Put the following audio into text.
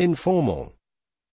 informal.